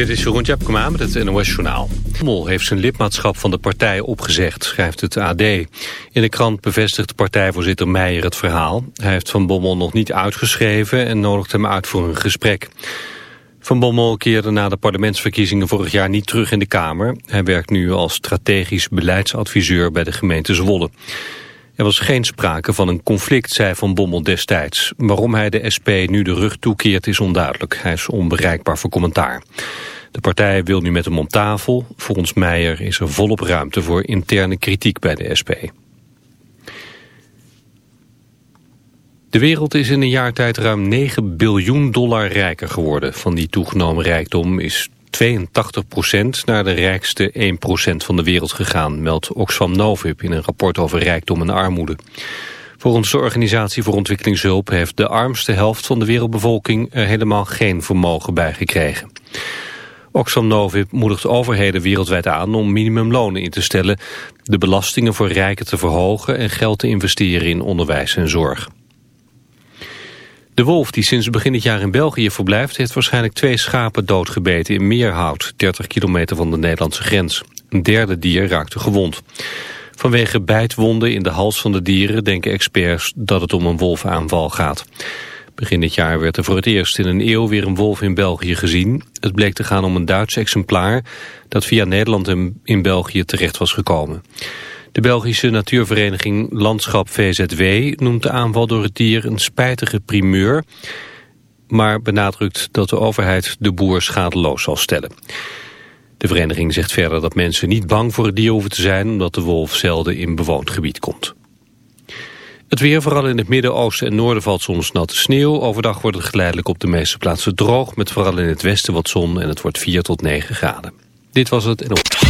Dit is Jeroen Tjepkema met het NOS Journaal. Mol heeft zijn lidmaatschap van de partij opgezegd, schrijft het AD. In de krant bevestigt partijvoorzitter Meijer het verhaal. Hij heeft Van Bommel nog niet uitgeschreven en nodigt hem uit voor een gesprek. Van Bommel keerde na de parlementsverkiezingen vorig jaar niet terug in de Kamer. Hij werkt nu als strategisch beleidsadviseur bij de gemeente Zwolle. Er was geen sprake van een conflict, zei Van Bommel destijds. Waarom hij de SP nu de rug toekeert is onduidelijk. Hij is onbereikbaar voor commentaar. De partij wil nu met hem om tafel. Volgens Meijer is er volop ruimte voor interne kritiek bij de SP. De wereld is in een jaar tijd ruim 9 biljoen dollar rijker geworden. Van die toegenomen rijkdom is 82% naar de rijkste 1% van de wereld gegaan, meldt Oxfam Novib in een rapport over rijkdom en armoede. Volgens de Organisatie voor Ontwikkelingshulp heeft de armste helft van de wereldbevolking er helemaal geen vermogen bij gekregen. Oxfam Novib moedigt overheden wereldwijd aan om minimumlonen in te stellen, de belastingen voor rijken te verhogen en geld te investeren in onderwijs en zorg. De wolf die sinds begin dit jaar in België verblijft... heeft waarschijnlijk twee schapen doodgebeten in Meerhout... 30 kilometer van de Nederlandse grens. Een derde dier raakte gewond. Vanwege bijtwonden in de hals van de dieren... denken experts dat het om een wolfaanval gaat. Begin dit jaar werd er voor het eerst in een eeuw weer een wolf in België gezien. Het bleek te gaan om een Duits exemplaar... dat via Nederland in België terecht was gekomen. De Belgische natuurvereniging Landschap VZW noemt de aanval door het dier een spijtige primeur, maar benadrukt dat de overheid de boer schadeloos zal stellen. De vereniging zegt verder dat mensen niet bang voor het dier hoeven te zijn, omdat de wolf zelden in bewoond gebied komt. Het weer, vooral in het midden, oosten en noorden valt soms natte sneeuw. Overdag wordt het geleidelijk op de meeste plaatsen droog, met vooral in het westen wat zon en het wordt 4 tot 9 graden. Dit was het en op.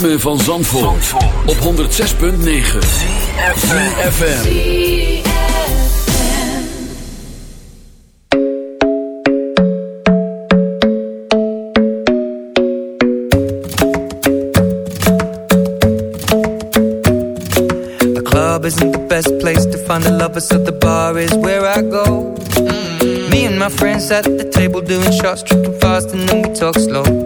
Ritme van Zandvoort, Zandvoort. op 106.9 CFFM The club isn't the best place to find the lovers So the bar is where I go mm -hmm. Me and my friends at the table doing shots Tripping fast and then we talk slow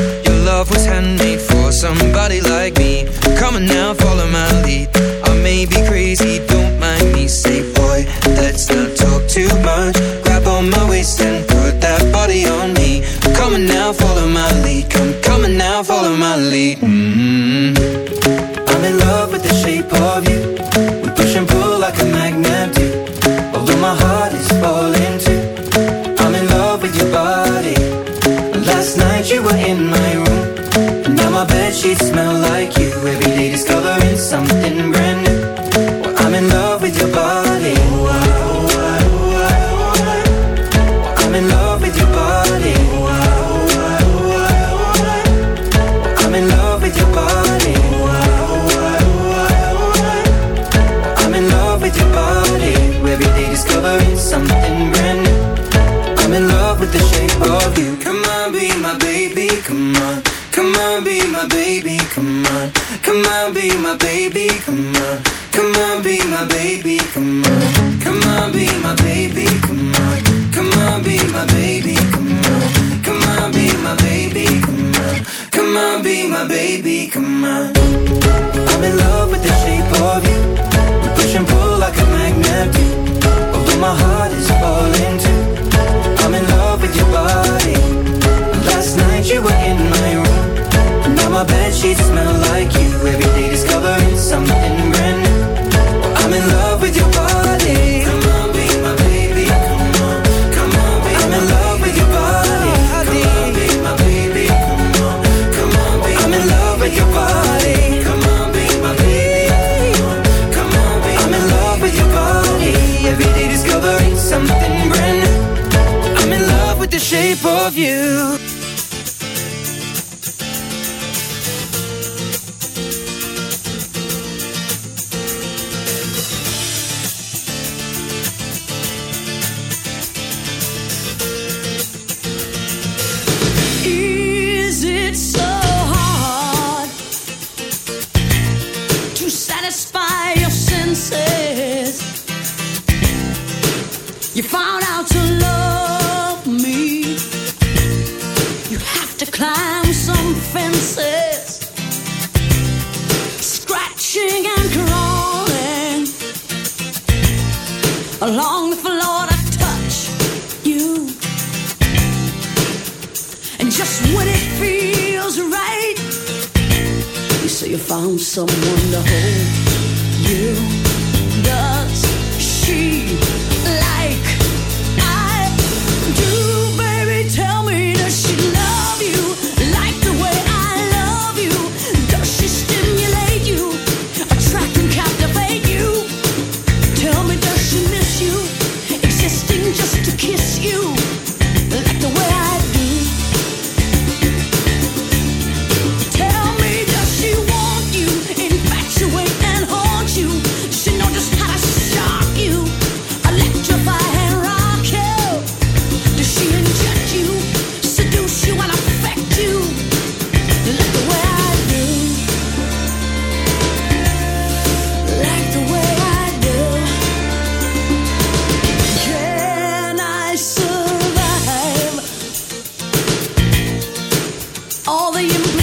shape of you.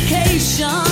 vacation.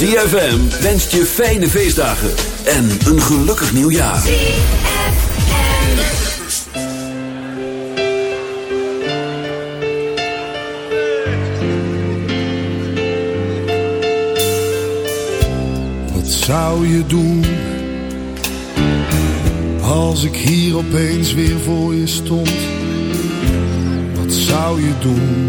ZFM wenst je fijne feestdagen en een gelukkig nieuwjaar. Wat zou je doen als ik hier opeens weer voor je stond? Wat zou je doen?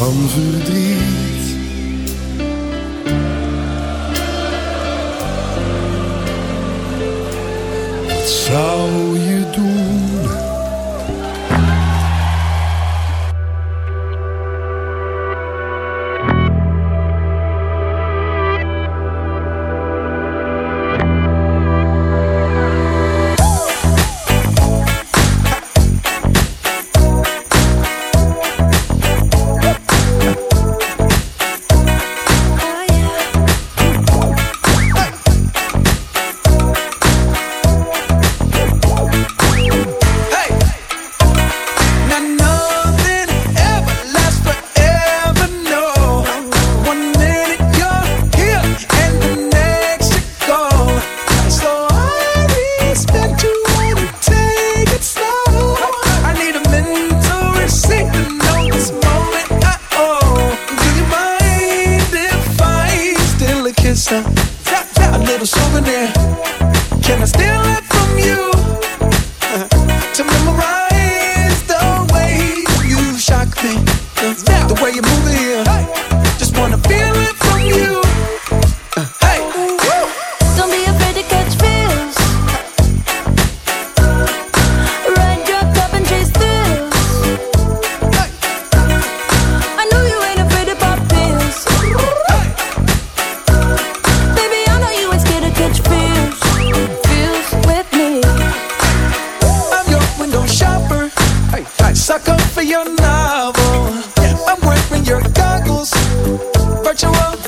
van verdriet. Wat zou je doen?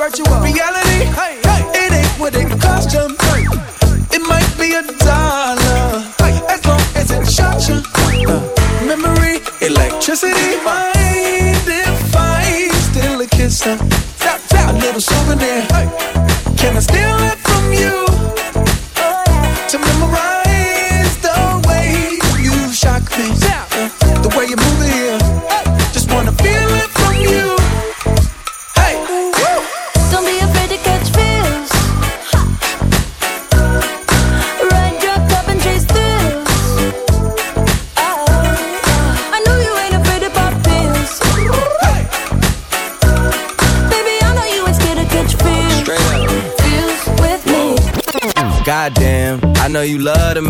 virtual reality. know you love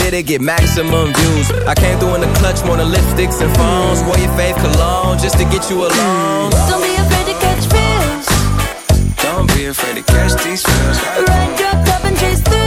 it'll get maximum views. I came through in the clutch more than lipsticks and phones. Wore your fave cologne just to get you alone. Don't be afraid to catch feels. Don't be afraid to catch these feels. Ride your cup and chase thrills.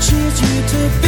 Choose you to be.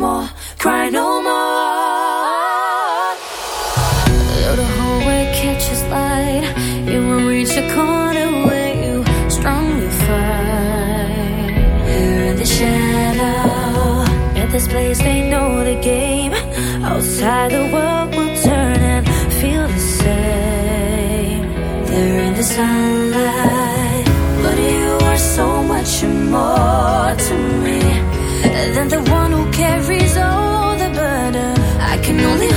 More, cry no more. Though the hallway catches light, it won't reach the corner where you strongly fight. Here in the shadow, at this place they know the game. Outside the world will turn and feel the same. They're in the sunlight, but you are so much more